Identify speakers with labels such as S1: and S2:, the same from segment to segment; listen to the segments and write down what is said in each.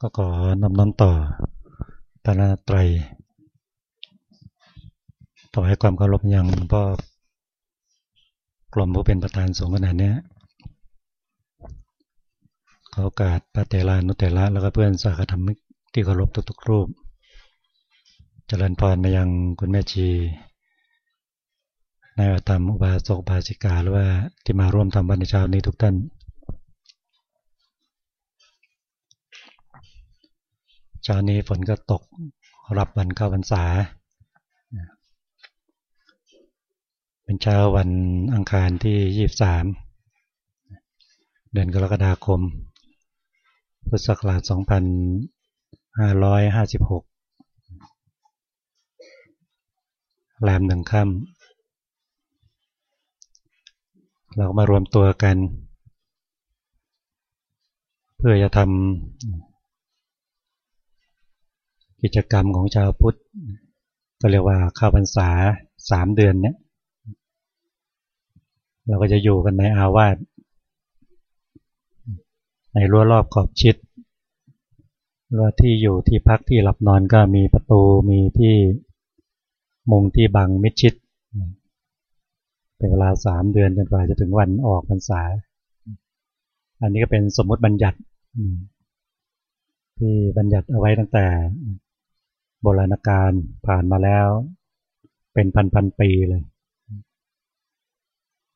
S1: ก็ขอนำน้อมต่อพระนาไตรถวายความเคารพยังพ่อกลมผู้เป็นประธานสงฆ์ขนาดนี้ขอโอกาสพระเตลานุเตละแล้วก็เพื่อนสาขธรรมิกที่เคารพทุกๆรูป เจริญพรมายังคุณแม่ชีนายธรรมอุบาสกบาสิกาหรือว่าที่มาร่วมทำวันในเช้านี้ทุกท่าน ช้านี้ฝนก็ตกรับวันเข้าพรรษา เป็นเช้าวันอังคารที่ 23 เดือนกรกฎาคม พุทธศักราช 2556 แรมหนึ่งค่ำเราก็มารวมตัวกัน เพื่อจะทำ กิจกรรมของชาวพุทธก็เรียกว่าข้าพรรษาสามเดือนเนี้ยเราก็จะอยู่กันในอาวาสในรั้วรอบขอบชิดรั้วที่อยู่ที่พักที่หลับนอนก็มีประตูมีที่มุงที่บังมิดชิด เป็นเวลาสามเดือนจนกว่าจะถึงวันออกพรรษา อันนี้ก็เป็นสมมติบัญญัติที่บัญญัติเอาไว้ตั้งแต่ โบราณกาลผ่านมาแล้ว เป็นพันๆปีเลย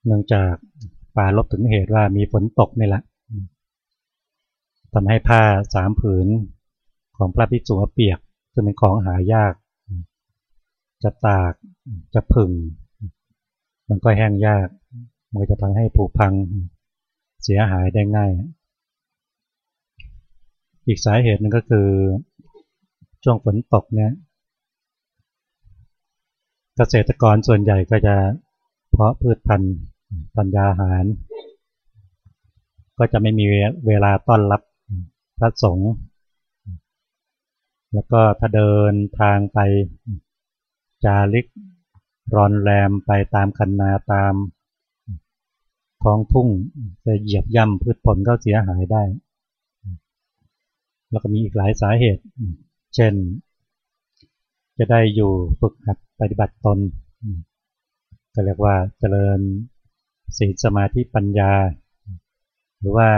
S1: เนื่องจากป่าลบถึงเหตุว่ามีฝนตกนี่แหละทำให้ผ้าสามผืนของพระภิกษุเปียกซึ่งเป็นของหายาก จะตากจะผึ่ง มันก็แห้งยากมันจะทำให้ผุพังเสียหายได้ง่าย อีกสาเหตุนึงก็คือ ช่วงฝนตกเนี่ยเกษตรกรส่วนใหญ่ก็จะเพาะพืชพันธุ์ปัญญาหาร ก็จะไม่มีเวลาต้อนรับพระสงฆ์แล้วก็ถ้าเดินทางไปจาริกรอนแรมไปตามคันนาตามท้องทุ่งจะเหยียบย่ำพืชผลก็เสียหายได้ แล้วก็มีอีกหลายสาเหตุ เช่น จะได้อยู่ฝึกหัดปฏิบัติตนก็เรียกว่าเจริญศีลสมาธิปัญญา หรือว่า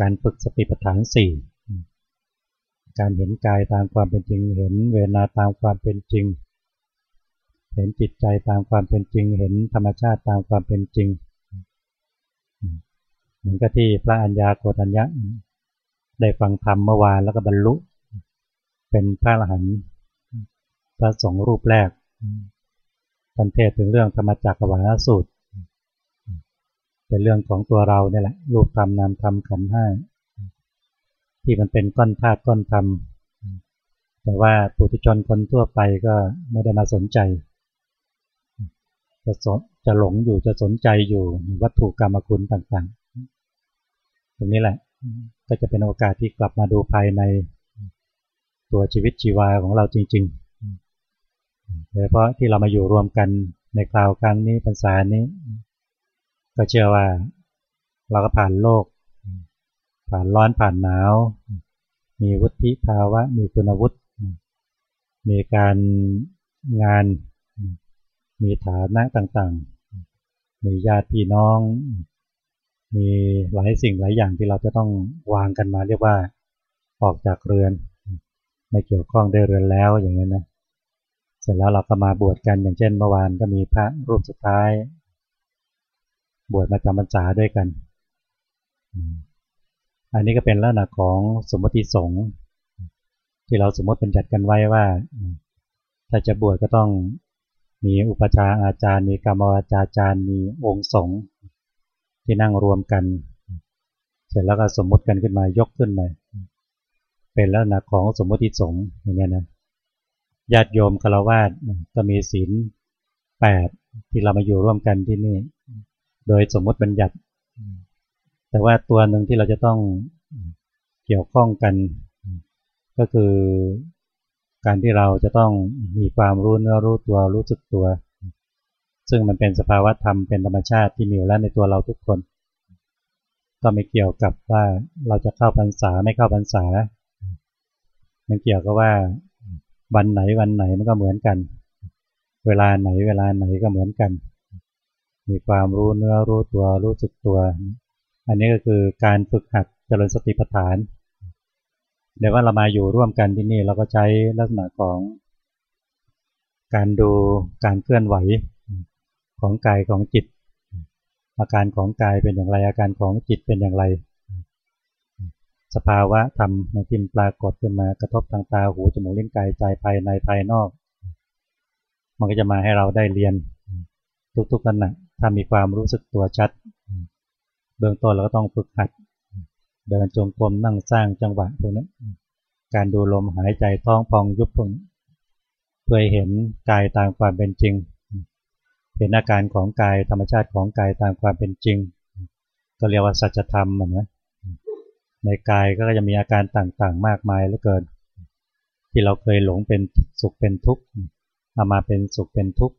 S1: การฝึกสติปัฏฐานสี่การเห็นกายตามความเป็นจริง เห็นเวนาตามความเป็นจริง เห็นจิตใจตามความเป็นจริง เห็นธรรมชาติตามความเป็นจริงเหมือนกับที่พระอัญญาโกฏัญญะได้ฟังธรรมเมื่อวานแล้วก็บรรลุ เป็นพระอรหันต์พระสงฆ์รูปแรกท่านเทศถึงเรื่องธรรมจักรวาลสูตร เป็นเรื่องของตัวเราเนี่ยแหละรูปธรรมนามธรรมขันห้าที่มันเป็นก้อนธาตุก้อนธรรม แต่ว่าปุถุชนคนทั่วไปก็ไม่ได้มาสนใจ จะสจะหลงอยู่จะสนใจอยู่วัตถุกรรมคุณต่างๆ ตรงนี้แหละก็จะเป็นโอกาสที่กลับมาดูภายใน ตัวชีวิตชีวาของเราจริงๆโดยเฉพาะที่เรามาอยู่รวมกันในคราวครั้งนี้พรรษานี้ ก็เชื่อว่าเราก็ผ่านโลก ผ่านร้อนผ่านหนาว มีวุฒิภาวะ มีคุณวุฒิ มีการงาน มีฐานะต่างๆ มีญาติพี่น้อง มีหลายสิ่งหลายอย่างที่เราจะต้องวางกันมาเรียกว่าออกจากเรือน ไม่เกี่ยวข้องได้เรือนแล้วอย่างนี้นนะเสร็จแล้วเราก็มาบวชกันอย่างเช่นเมื่อวานก็มีพระรูปสุดท้าย บวชมาจำพรรษาด้วยกัน อันนี้ก็เป็นลักษณะของสมมติสงฆ์ที่เราสมมติเป็นจัดกันไว้ว่า ถ้าจะบวชก็ต้องมีอุปชาอาจารย์ มีกรรมวาจาจารย์ มีองค์สงฆ์ที่นั่งรวมกัน เสร็จแล้วก็สมมติกันขึ้นมายกขึ้นมา เป็นลักษณะของสมมติสงฆ์อย่างนี้นะญาติโยมคารวาสก็มีศีลแปดที่เรามาอยู่ร่วมกันที่นี่ โดยสมมติบัญญัติ แต่ว่าตัวหนึ่งที่เราจะต้องเกี่ยวข้องกัน ก็คือการที่เราจะต้องมีความรู้เนื้อรู้ตัวรู้สึกตัว ซึ่งมันเป็นสภาวะธรรมเป็นธรรมชาติที่มีอยู่แล้วในตัวเราทุกคน ก็ไม่เกี่ยวกับว่าเราจะเข้าพรรษาไม่เข้าพรรษา มันเกี่ยวกับว่าวันไหนวันไหนมันก็เหมือนกัน เวลาไหนเวลาไหนก็เหมือนกัน มีความรู้เนื้อรู้ตัวรู้สึกตัว อันนี้ก็คือการฝึกหัดเจริญสติปัฏฐานเดี๋ยวว่าเรามาอยู่ร่วมกันที่นี่เราก็ใช้ลักษณะของ การดูการเคลื่อนไหวของกายของจิต อาการของกายเป็นอย่างไรอาการของจิตเป็นอย่างไร สภาวะธรรมในที่ปรากฏขึ้นมากระทบทางตาหูจมูกลิ้นกายใจภายในภายนอก มันก็จะมาให้เราได้เรียน ทุกๆขณะถ้ามีความรู้สึกตัวชัด เบื้องต้นเราก็ต้องฝึกหัด เดินจงกรมนั่งสร้างจังหวะพวกนี้การดูลมหายใจท้องพองยุบพวกนี้เพื่อเห็นกายตามความเป็นจริง เห็นอาการของกายธรรมชาติของกายตามความเป็นจริง ก็เรียกว่าสัจธรรมนะ ในกายก็จะมีอาการต่างๆ มากมายเหลือเกิน ที่เราเคยหลงเป็นสุขเป็นทุกข์เอามาเป็นสุขเป็นทุกข์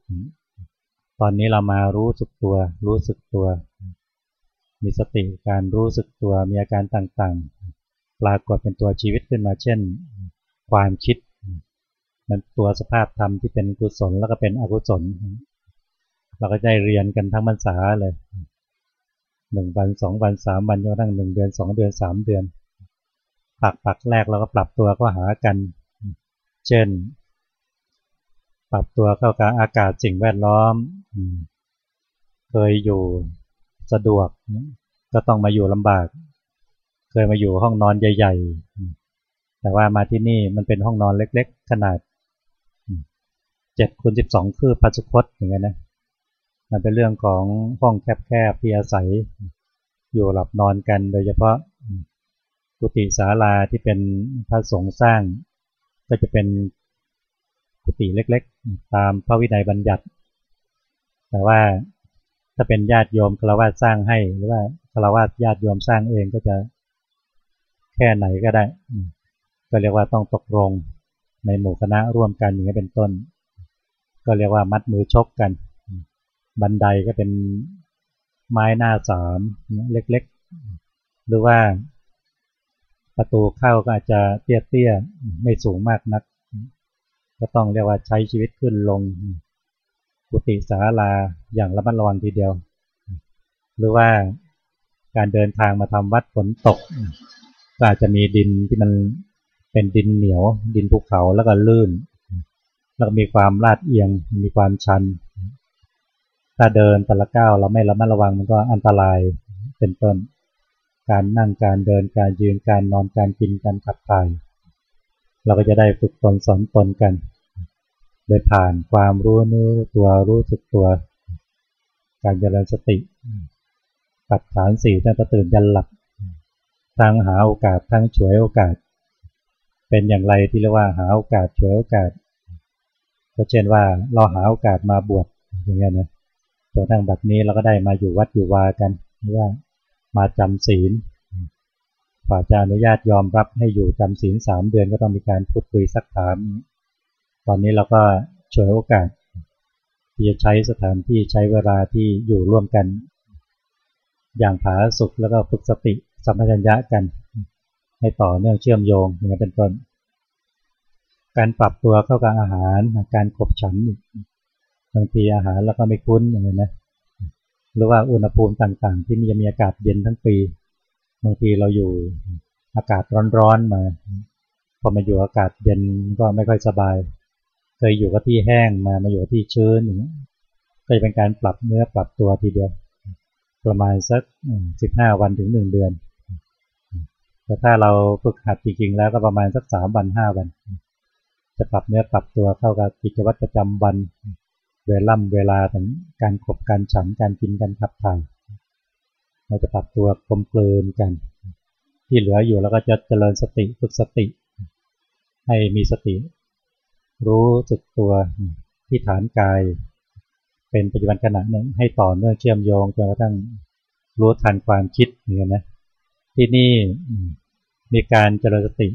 S1: ตอนนี้เรามารู้สึกตัว รู้สึกตัว มีสติการรู้สึกตัวมีอาการต่างๆ ปรากฏเป็นตัวชีวิตขึ้นมาเช่น ความคิด มันตัวสภาพธรรมที่เป็นกุศลแล้วก็เป็นอกุศล เราก็ได้เรียนกันทั้งพรรษาเลย หนึ่งวันสองวันสามวันจนกระทั่งหนึ่งเดือนสองเดือนสามเดือนปักปักแรกเราก็ปรับตัวก็หากัน เช่น ปรับตัวเข้ากับอากาศสิ่งแวดล้อม เคยอยู่สะดวก ก็ต้องมาอยู่ลำบาก เคยมาอยู่ห้องนอนใหญ่ ๆ แต่ว่ามาที่นี่มันเป็นห้องนอนเล็ก ๆ ขนาดเจ็ดคูณสิบสองคือพัสุคตอย่างเงี้ยนะ มันเป็นเรื่องของห้องแคบๆที่อาศัยอยู่หลับนอนกัน โดยเฉพาะกุฏิศาลาที่เป็นพระสงฆ์สร้าง ก็จะเป็นกุฏิเล็กๆ ตามพระวินัยบัญญัติ แต่ว่าถ้าเป็นญาติโยมคารวะสร้างให้ หรือว่าคารวะญาติโยมสร้างเองก็จะแค่ไหนก็ได้ ก็เรียกว่าต้องตกลงในหมู่คณะร่วมกันอย่างนี้เป็นต้น ก็เรียกว่ามัดมือชกกัน บันไดก็เป็นไม้หน้าสามเล็กๆ หรือว่าประตูเข้าก็อาจจะเตี้ยๆ ไม่สูงมากนัก ก็ต้องเรียกว่าใช้ชีวิตขึ้นลงกุฏิสาลาอย่างระมัดระวังทีเดียว หรือว่าการเดินทางมาทำวัดฝนตกก็อาจจะมีดินที่มันเป็นดินเหนียว ดินภูเขาแล้วก็ลื่น แล้วก็มีความลาดเอียงมีความชัน ถ้าเดินแต่ละก้าวเราไม่ระมัดระวังมันก็อันตรายเป็นต้น การนั่งการเดินการยืนการนอนการกินการขับถ่ายเราก็จะได้ฝึกตนสอนตนกัน โดยผ่านความรู้นื้ตัวรู้สึกตัว การเจริญสติปัดฐานสี่ตั้งแต่ตื่นยันหลับทั้งหาโอกาสทั้งฉวยโอกาส เป็นอย่างไรที่เรียกว่าหาโอกาสฉวยโอกาส ก็เช่นว่าเราหาโอกาสมาบวชอย่างเงี้ยนะ จนทั้งบัดนี้เราก็ได้มาอยู่วัดอยู่วากันหรือว่ามาจำศีลกว่าจะอนุญาตยอมรับให้อยู่จำศีลสามเดือนก็ต้องมีการพูดคุยสักถาม ตอนนี้เราก็ฉวยโอกาสที่จะใช้สถานที่ใช้เวลาที่อยู่ร่วมกัน อย่างผาสุขแล้วก็ฝึกสติสัมปชัญญะกัน ให้ต่อเนื่องเชื่อมโยงอย่างนี้เป็นต้น การปรับตัวเข้ากับอาหารการขบฉัน บางทีอาหารแล้วก็ไม่คุ้นอย่างนี้นะหรือว่าอุณหภูมิต่างๆ ที่นี่จะมีอากาศเย็นทั้งปีบางทีเราอยู่อากาศร้อนๆมา พอมาอยู่อากาศเย็นก็ไม่ค่อยสบาย เคยอยู่กับที่แห้งมามาอยู่ที่ชื้นอย่างนี้ก็จะเป็นการปรับเนื้อปรับตัวทีเดียว ประมาณสักสิบห้าวันถึงหนึ่งเดือน แต่ถ้าเราฝึกหัดจริงๆแล้วก็ประมาณสักสามวันห้าวัน จะปรับเนื้อปรับตัวเข้ากับกิจวัตรประจำวัน เวล่ำเวลาถึงการขบการฉันการกินการขับถ่ายเราจะปรับตัวกลมกลืนกัน ที่เหลืออยู่แล้วก็จะเจริญสติฝึกสติ ให้มีสติ รู้สึกตัวที่ฐานกาย เป็นปัจจุบันขณะนั้นให้ต่อเนื่องเชื่อมโยงจนกระทั่งรู้ทันความคิดอย่างนี้นะที่นี่มีการเจริญสติ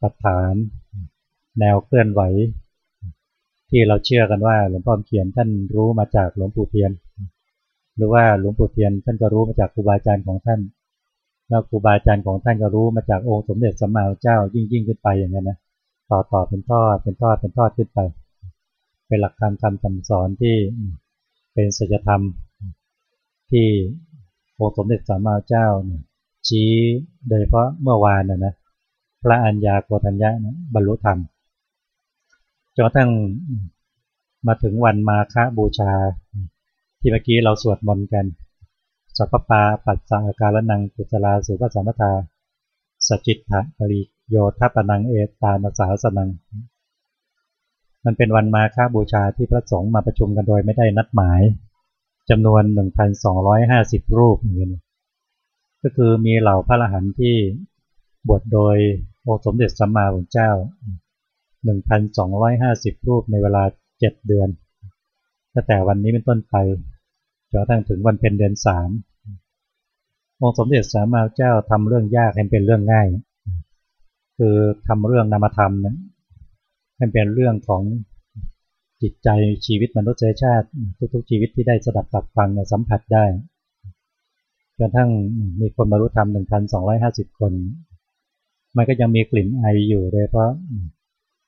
S1: ปัฏฐาน แนวเคลื่อนไหว ที่เราเชื่อกันว่าหลวงพ่อเขียนท่านรู้มาจากหลวงปู่เทียน หรือว่าหลวงปู่เทียนท่านก็รู้มาจากครูบาอาจารย์ของท่าน แล้วครูบาอาจารย์ของท่านก็รู้มาจากองค์สมเด็จสัมมาสัมพุทธเจ้ายิ่งยิ่งขึ้นไปอย่างนั้นนะต่อต่อเป็นทอดเป็นทอดเป็นทอดขึ้นไป เป็นหลักธรรคำคำสอนที่เป็นสัจธรรมที่องค์สมเด็จสัมมาสัมพุทธเจ้าชี้โดยเพราะเมื่อวานนะนะพระอัญญาโกฏัญญะนะบรรลุธรรม จนทั่งมาถึงวันมาฆบูชา ที่เมื่อกี้เราสวดมนต์กันสัพปาปัสสะการนังกุศลาสุภสัมปทาสจิตถะปริโยทัปนังเอตานาสาสนัง มันเป็นวันมาฆบูชาที่พระสงฆ์มาประชุมกันโดยไม่ได้นัดหมายจำนวน 1,250 รูปอย่างนี้ก็คือมีเหล่าพระอรหันต์ที่บวชโดยองค์สมเด็จสัมมาสัมพุทธเจ้า 1,250 รูปในเวลา 7 เดือนตั้งแต่วันนี้เป็นต้นไปจนกระทั่งถึงวันเพ็ญเดือนสามองค์สมเด็จสัมมาเจ้าทำเรื่องยากให้เป็นเรื่องง่าย คือทำเรื่องนามธรรมนั้นให้เป็นเรื่องของจิตใจชีวิตมนุษยชาติ ทุกๆชีวิตที่ได้สดับตับฟังสัมผัสได้จนทั้งมีคนบรรลุธรรมหนึ่งพันสองร้อยห้าสิบคน มันก็ยังมีกลิ่นไออยู่โดยเพราะ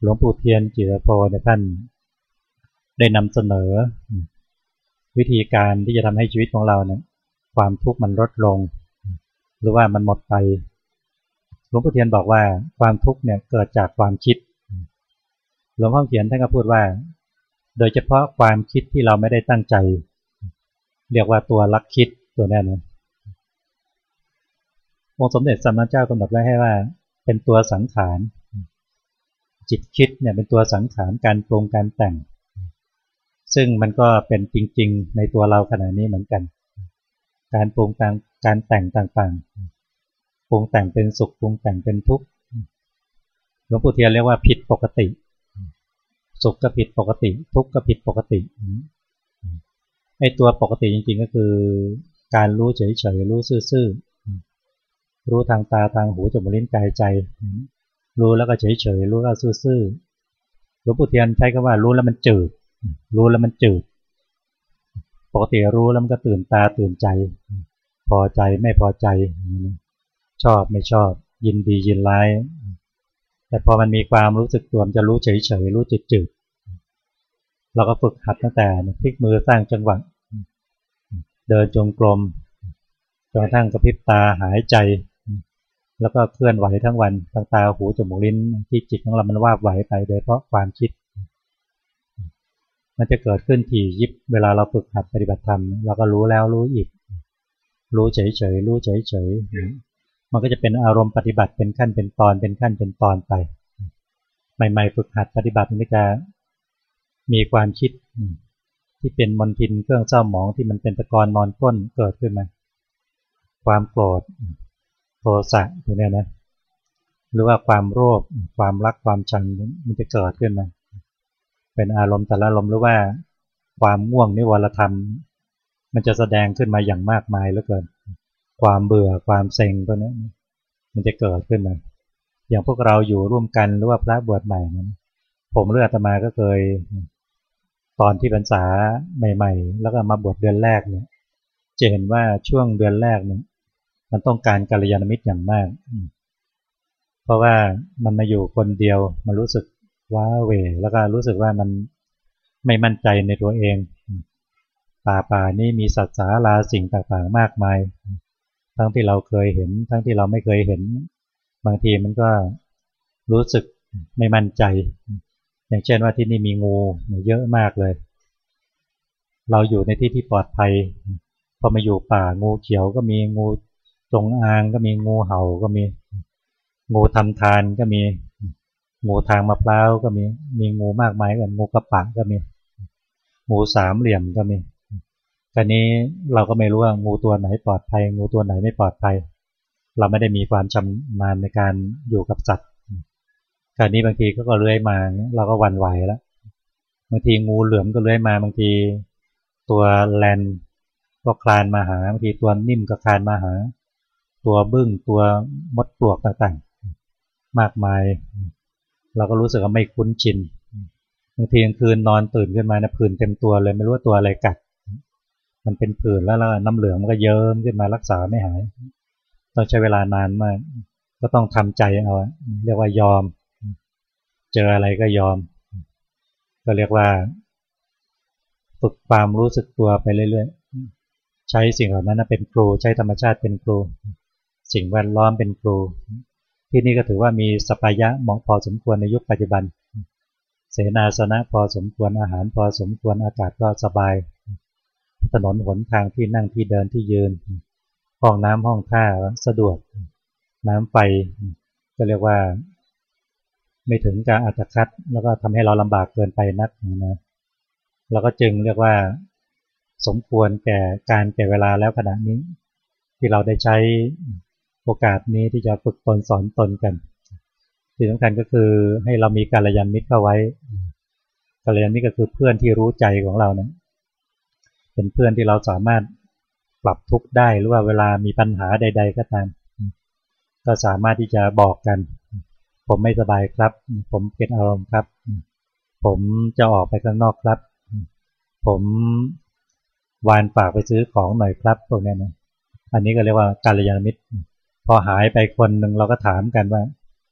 S1: หลวงปู่เทียนจิรโพในท่านได้นำเสนอ วิธีการที่จะทำให้ชีวิตของเราเนี่ยความทุกข์มันลดลง หรือว่ามันหมดไปหลวงพ่เทียนบอกว่าความทุกข์เนี่ยเกิดจากความคิดหลวงพ่อเขียนท่านก็พูดว่า โดยเฉพาะความคิดที่เราไม่ได้ตั้งใจ เรียกว่าตัวลักคิดตัวนี้นะองค์สมเด็จสัมมาเจ้ากำหนดไว้ให้ว่า เป็นตัวสังขาร จิตคิดเนี่ยเป็นตัวสังขารการปรุงการแต่ง ซึ่งมันก็เป็นจริง ๆ ในตัวเราขณะนี้เหมือนกัน การปรุงแต่งการแต่งต่างๆ ปรุงแต่งเป็นสุขปรุงแต่งเป็นทุกข์หลวงปู่เทียนเรียกว่าผิดปกติ สุขก็ผิดปกติ ทุกข์ก็ผิดปกติไอ้ตัวปกติจริงๆก็คือการรู้เฉยๆรู้ซื่อๆรู้ทางตาทางหูจมูกลิ้นกายใจ รู้แล้วก็เฉยๆรู้แล้วซื่อๆหลวงปู่เทียนใช้คำว่ารู้แล้วมันจืด รู้แล้วมันจืด ปกติรู้แล้วมันก็ตื่นตาตื่นใจ พอใจไม่พอใจ ชอบไม่ชอบ ยินดียินร้าย แต่พอมันมีความรู้สึกตัวมันจะรู้เฉยเฉยรู้จืดจืดเราก็ฝึกหัดตั้งแต่พลิกมือสร้างจังหวะเดินจงกรมจนกระทั่งกระพริบตาหายใจ แล้วก็เคลื่อนไหวทั้งวันตั้งตาหูจมูกลิ้นที่จิตของเรามันว่าไหวไปโดยเพราะความคิด มันจะเกิดขึ้นถี่ยิบเวลาเราฝึกหัดปฏิบัติธรรมเราก็รู้แล้วรู้อีก รู้เฉยเฉยรู้เฉยเฉยมันก็จะเป็นอารมณ์ปฏิบัติเป็นขั้นเป็นตอนเป็นขั้นเป็นตอนไป ใหม่ ๆ ฝึกหัดปฏิบัติมันจะมีความคิดที่เป็นมนทินเครื่องเศร้าหมองที่มันเป็นตะกอนนอนก้นเกิดขึ้นมา ความโกรธ สะตัวนี้นะหรือว่าความโลภความรักความชังมันจะเกิดขึ้นมาเป็นอารมณ์แต่ละอารมณ์หรือว่าความง่วงนิวรธรรม มันจะแสดงขึ้นมาอย่างมากมายเหลือเกิน ความเบื่อความเซ็งตัวนี้มันจะเกิดขึ้นมาอย่างพวกเราอยู่ร่วมกันหรือว่าพระบวชใหม่นั้นผมเลือดมาก็เคย ตอนที่พรรษาใหม่ ๆ แล้วก็มาบวชเดือนแรกเนี่ยจะเห็นว่าช่วงเดือนแรกเนี่ย มันต้องการกัลยาณมิตรอย่างมาก เพราะว่ามันมาอยู่คนเดียว มันรู้สึกว้าเวแล้วก็รู้สึกว่ามันไม่มั่นใจในตัวเอง ป่าป่านี่มีสัตว์สาราสิ่งต่างๆมากมาย ทั้งที่เราเคยเห็น ทั้งที่เราไม่เคยเห็น บางทีมันก็รู้สึกไม่มั่นใจ อย่างเช่นว่าที่นี่มีงูเยอะมากเลย เราอยู่ในที่ที่ปลอดภัย พอมาอยู่ป่างูเขียวก็มีงู จงอางก็มีงูเห่าก็มี งูทำทานก็มี งูทางมะพร้าวก็มี มีงูมากมายกันงูกระปะก็มี งูสามเหลี่ยมก็มีคราวนี้เราก็ไม่รู้ว่างูตัวไหนปลอดภัย งูตัวไหนไม่ปลอดภัย เราไม่ได้มีความชำนาญในการอยู่กับสัตว์คราวนี้บางทีก็เลื้อยมาเราก็วันไหวแล้วบางทีงูเหลือมก็เลื้อยมาบางทีตัวแลนก็คลานมาหาบางทีตัวนิ่มก็คลานมาหา ตัวบึ้งตัวมดปลวกต่างๆ มากมาย เราก็รู้สึกว่าไม่คุ้นชินบางทีกลางคืนนอนตื่นขึ้นมานะผื่นเต็มตัวเลยไม่รู้ว่าตัวอะไรกัด มันเป็นผื่นแล้วแล้วน้ำเหลืองมันก็เยิ้มขึ้นมารักษาไม่หายต้องใช้เวลานานมาก ก็ต้องทำใจเอาเรียกว่ายอม เจออะไรก็ยอม ก็เรียกว่า ฝึกความรู้สึกตัวไปเรื่อยๆ ใช้สิ่งเหล่านั้นเป็นครู ใช้ธรรมชาติเป็นครู สิ่งแวดล้อมเป็นครู ที่นี่ก็ถือว่ามีสปายะเหมาะพอสมควรในยุคปัจจุบัน เสนาสนะพอสมควรอาหารพอสมควรอากาศก็สบาย ถนนหนทางที่นั่งที่เดินที่ยืน ห้องน้ำห้องท่าสะดวก น้ำไฟก็เรียกว่า ไม่ถึงการอัตคัดแล้วก็ทำให้เราลำบากเกินไปนักนะเราก็จึงเรียกว่าสมควรแก่การแก่เวลาแล้วขณะนี้ ที่เราได้ใช้ โอกาสนี้ที่จะฝึกตนสอนตนกันที่งสำคัญก็คือให้เรามีการยันมิตรเข้าไว้การยันมิตรก็คือเพื่อนที่รู้ใจของเราเนะเป็นเพื่อนที่เราสามารถปรับทุกข์ได้หรือว่าเวลามีปัญหาใด ๆ ก็ตาม ก็สามารถที่จะบอกกัน ผมไม่สบายครับ ผมเก็ดอารมณ์ครับ ผมจะออกไปข้างนอกครับ ผมวานฝากไปซื้อของหน่อยครับพวกนี้นะอันนี้ก็เรียกว่าการยานมิตร พอหายไปคนหนึ่งเราก็ถามกันว่า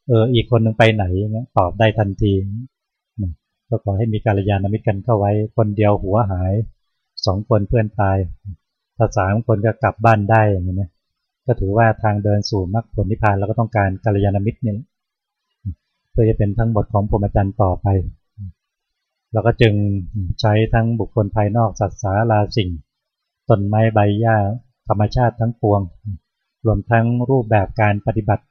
S1: เออ อีกคนหนึ่งไปไหนเงี้ยตอบได้ทันทีก็ขอให้มีการยานมิตรกันเข้าไว้ คนเดียวหัวหายสองคนเพื่อนตายถ้าสามคนก็กลับบ้านได้อย่างนี้นะก็ถือว่าทางเดินสู่มรรคผลนิพพานเราก็ต้องการกัลยาณมิตรนี่เพื่อจะเป็นทั้งหมดของพรหมจรรย์ต่อไป เราก็จึงใช้ทั้งบุคคลภายนอกสัตว์สาราสิ่งต้นไม้ใบหญ้าธรรมชาติทั้งปวง รวมทั้งรูปแบบการปฏิบัติ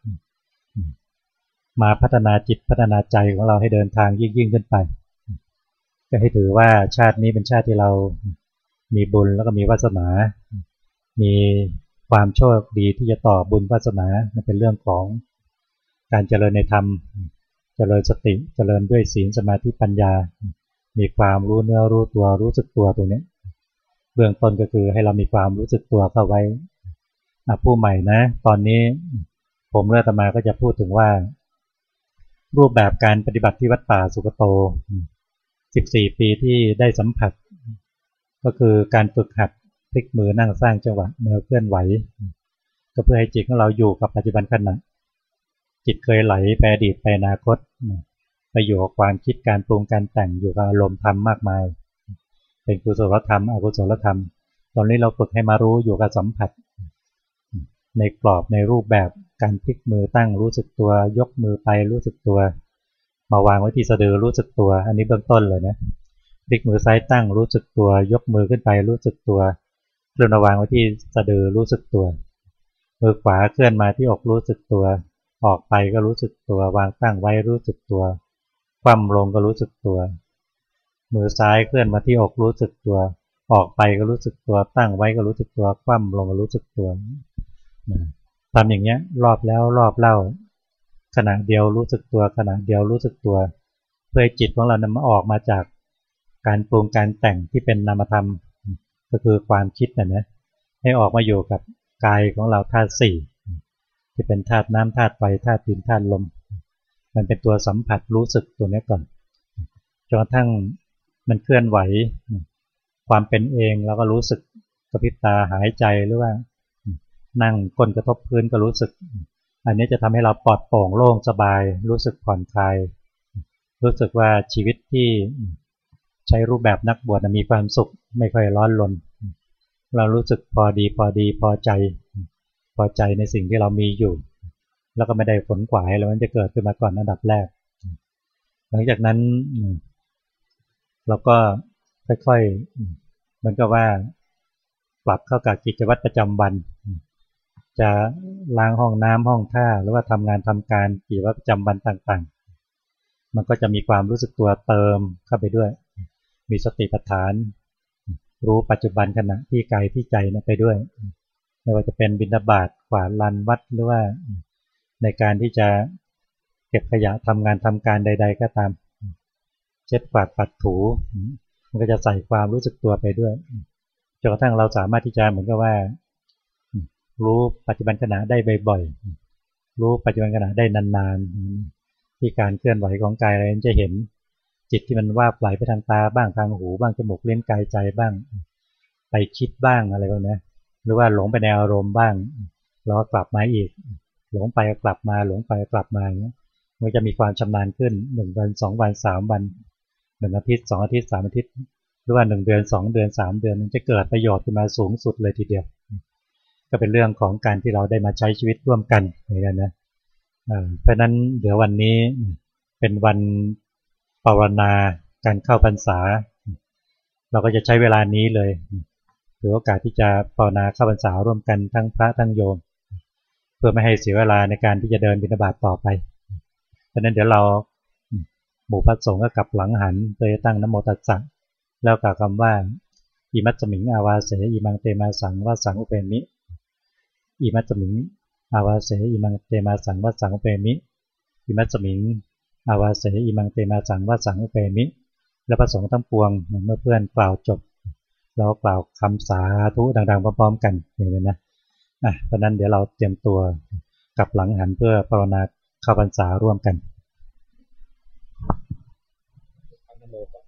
S1: มาพัฒนาจิตพัฒนาใจของเราให้เดินทางยิ่งยิ่งขึ้นไป ก็ให้ถือว่าชาตินี้เป็นชาติที่เรามีบุญแล้วก็มีวาสนา มีความโชคดีที่จะต่อบุญวาสนาเป็นเรื่องของการเจริญในธรรม เจริญสติ เจริญด้วยศีลสมาธิปัญญา มีความรู้เนื้อรู้ตัวรู้สึกตัวตรงนี้ เบื้องต้นก็คือให้เรามีความรู้สึกตัวเข้าไว้ ผู้ใหม่นะ ตอนนี้ผมเลือกมาก็จะพูดถึงว่า รูปแบบการปฏิบัติที่วัดป่าสุกโต 14 ปีที่ได้สัมผัส ก็คือการฝึกหัดพลิกมือนั่งสร้างจังหวะแนวเคลื่อนไหว ก็เพื่อให้จิตของเราอยู่กับปัจจุบันขณะจิตเคยไหลไปอดีตไปอนาคตไปอยู่กับความคิดการปรุงการแต่งอยู่กับอารมณ์ธรรมมากมาย เป็นกุศลธรรมอกุศลธรรม ตอนนี้เราฝึกให้มารู้อยู่กับสัมผัส ในกรอบในรูปแบบการพลิกมือตั้งรู้สึกตัว ยกมือไปรู้สึกตัว มาวางไว้ที่สะดือรู้สึกตัว อันนี้เบื้องต้นเลยนะพลิกมือซ้ายตั้งรู้สึกตัว ยกมือขึ้นไปรู้สึกตัวเคลื่อนวางไว้ที่สะดือรู้สึกตัว มือขวาเคลื่อนมาที่อกรู้สึกตัว ออกไปก็รู้สึกตัว วางตั้งไว้รู้สึกตัว คว่ำลงก็รู้สึกตัว มือซ้ายเคลื่อนมาที่อกรู้สึกตัว ออกไปก็รู้สึกตัว ตั้งไว้ก็รู้สึกตัว คว่ำลงก็รู้สึกตัว ทำอย่างเงี้ย รอบแล้วรอบเล่า ขณะเดียวรู้สึกตัว ขณะเดียวรู้สึกตัว เพื่อจิตของเรานำมาออกมาจากการปรุงการแต่งที่เป็นนามธรรม ก็คือความคิดนะนะให้ออกมาอยู่กับกายของเราธาตุสี่ที่เป็นธาตุน้ำธาตุไฟธาตุดินธาตุลม มันเป็นตัวสัมผัสรู้สึกตัวนี้ก่อนจนกระทั่งมันเคลื่อนไหว ความเป็นเองเราก็รู้สึกกระพริบตาหายใจหรือว่า นั่งก้นกระทบพื้นก็รู้สึก อันนี้จะทำให้เราปลอดโปร่งโล่งสบาย รู้สึกผ่อนคลาย รู้สึกว่าชีวิตที่ใช้รูปแบบนักบวชมีความสุขไม่ค่อยร้อนรนเรารู้สึกพอดีพอดีพอใจ พอใจในสิ่งที่เรามีอยู่ แล้วก็ไม่ได้ผลกว่าให้แล้วมันจะเกิดขึ้นมาก่อนอันดับแรก หลังจากนั้นเราก็ค่อยๆมือนกับว่าปรับเข้ากับกิจวัตรประจำวัน จะล้างห้องน้ำห้องท่า หรือว่าทำงานทำการกิจวัตรประจำวันต่างๆ มันก็จะมีความรู้สึกตัวเติมเข้าไปด้วย มีสติปัฏฐาน รู้ปัจจุบันขณะที่กายที่ใจนะไปด้วย ไม่ว่าจะเป็นบินาบาตขวาลันวัดหรือว่าในการที่จะเก็บขยะทำงานทำการใด ๆ ก็ตาม เช็ดกวาดปัดถู มันก็จะใส่ความรู้สึกตัวไปด้วยจนกระทั่งเราสามารถที่จะเหมือนกับว่า รู้ปัจจุบันขณะได้บ่อยๆ รู้ปัจจุบันขณะได้นานๆ ที่การเคลื่อนไหวของกายอะไรจะเห็น จิตที่มันว่าไหลไปทางตาบ้างทางหูบ้างจมูกเล่นกายใจบ้าง ไปคิดบ้างอะไรพวกนี้หรือว่าหลงไปในอารมณ์บ้างเรากลับมาอีก หลงไปกลับมาหลงไปกลับมาอย่างเงี้ยมันจะมีความชำนาญขึ้นหนึ่งวันสองวันสามวันหนึ่งอาทิตย์สองอาทิตย์สามอาทิตย์ หรือว่าหนึ่งเดือนสองเดือนสามเดือนมันจะเกิดประโยชน์ขึ้นมาสูงสุดเลยทีเดียว ก็เป็นเรื่องของการที่เราได้มาใช้ชีวิตร่วมกันอย่างนี้นะเพราะนั้นเดี๋ยววันนี้เป็นวันภาวนาการเข้าพรรษา เราก็จะใช้เวลานี้เลยถือโอกาสที่จะภาวนาเข้าพรรษาร่วมกันทั้งพระทั้งโยม เพื่อไม่ให้เสียเวลาในการที่จะเดินบิณฑบาตต่อไปเพราะนั้นเดี๋ยวเราหมู่พระสงฆ์ก็กลับหลังหันโดยตั้งนโมตัสสะแล้วกล่าวคำว่าอิมัตสมิงอาวาเสอิมังเตมาสังวาสังอุเปมิ อิมัตสมิง อาวาเสอิมังเตมาสังวัสังเปมิ อิมัตสมิง อาวาเสอิมังเตมาสังวัสังเปมิ และประสงค์ทั้งปวงเมื่อเพื่อนกล่าวจบ เรากล่าวคำสาธุดังๆพร้อมๆกันอย่างนี้นะเพราะนั้นเดี๋ยวเราเตรียมตัวกับหลังหันเพื่อภาวนาข้าพรรษาร่วมกัน